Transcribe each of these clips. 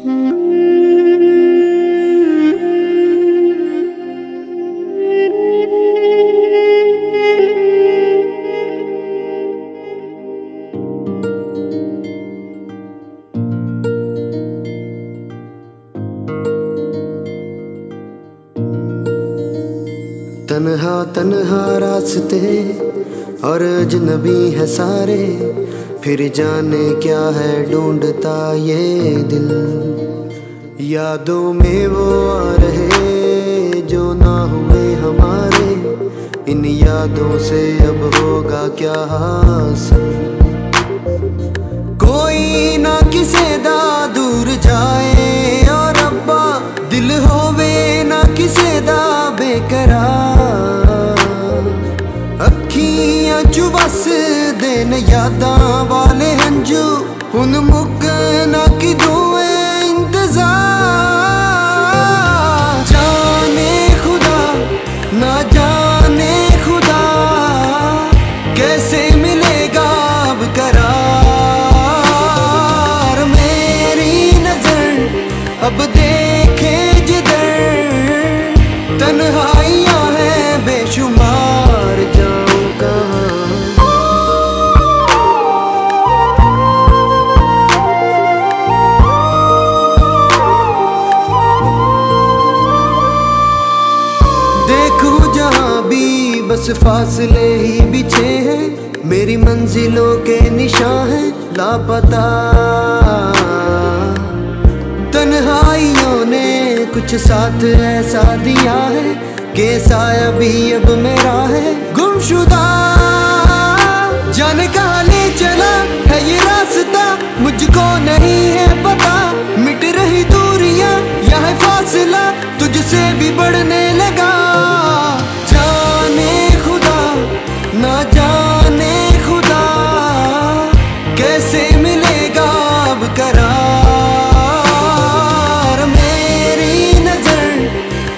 تنہا تنہا راستے اور اجنبی ہے سارے پھر جانے کیا ہے ڈھونڈتا یہ دل؟ یادوں میں وہ آ رہے جو نہ ہوئے ہمارے، ان یادوں سے اب ہوگا کیا حاصل؟ کوئی نہ کسے دا دن یاداں والے ہنجو ہن مک نہ کی انتظار جانے خدا نہ جانے خدا کیسے ملے گا اب قرار میری نظر اب دیکھے جدھر بس فاصلے ہی بچھے ہیں، میری منزلوں کے نشان ہیں لاپتا تنہائیوں نے کچھ ساتھ ایسا دیا ہے کہ سایہ بھی اب میرا ہے۔ گم شدہ جانے کہاں لے چلا ہے یہ راستہ، مجھ کو نہیں ہے پتا مٹ رہی دوریاں یہ فاصلہ تجھ سے بھی بڑھنے لگا۔ کیسے ملے گا اب قرار؟ میری نظر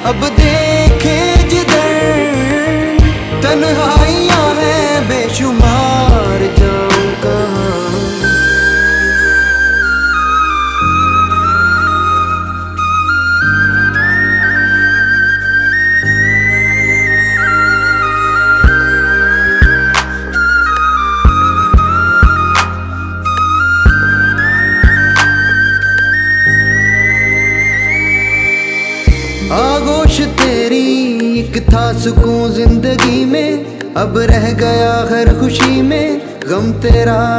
اب دیکھے جدھر تنہائیاں ہیں بے شمار۔ آگوش تیری ایک تھا سکون زندگی میں، اب رہ گیا ہر خوشی میں غم تیرا۔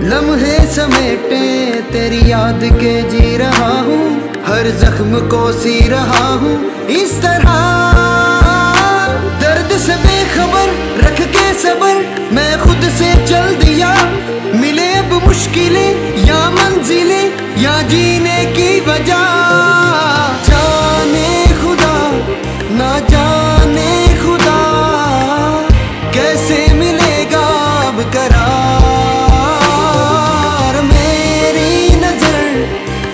لمحے سمیٹے تیری یاد کے جی رہا ہوں، ہر زخم کو سی رہا ہوں۔ اس طرح درد سے بے خبر رکھ کے صبر، میں خود سے چل دیا۔ ملے اب مشکلیں یا منزلیں یا جینے کی وجہ۔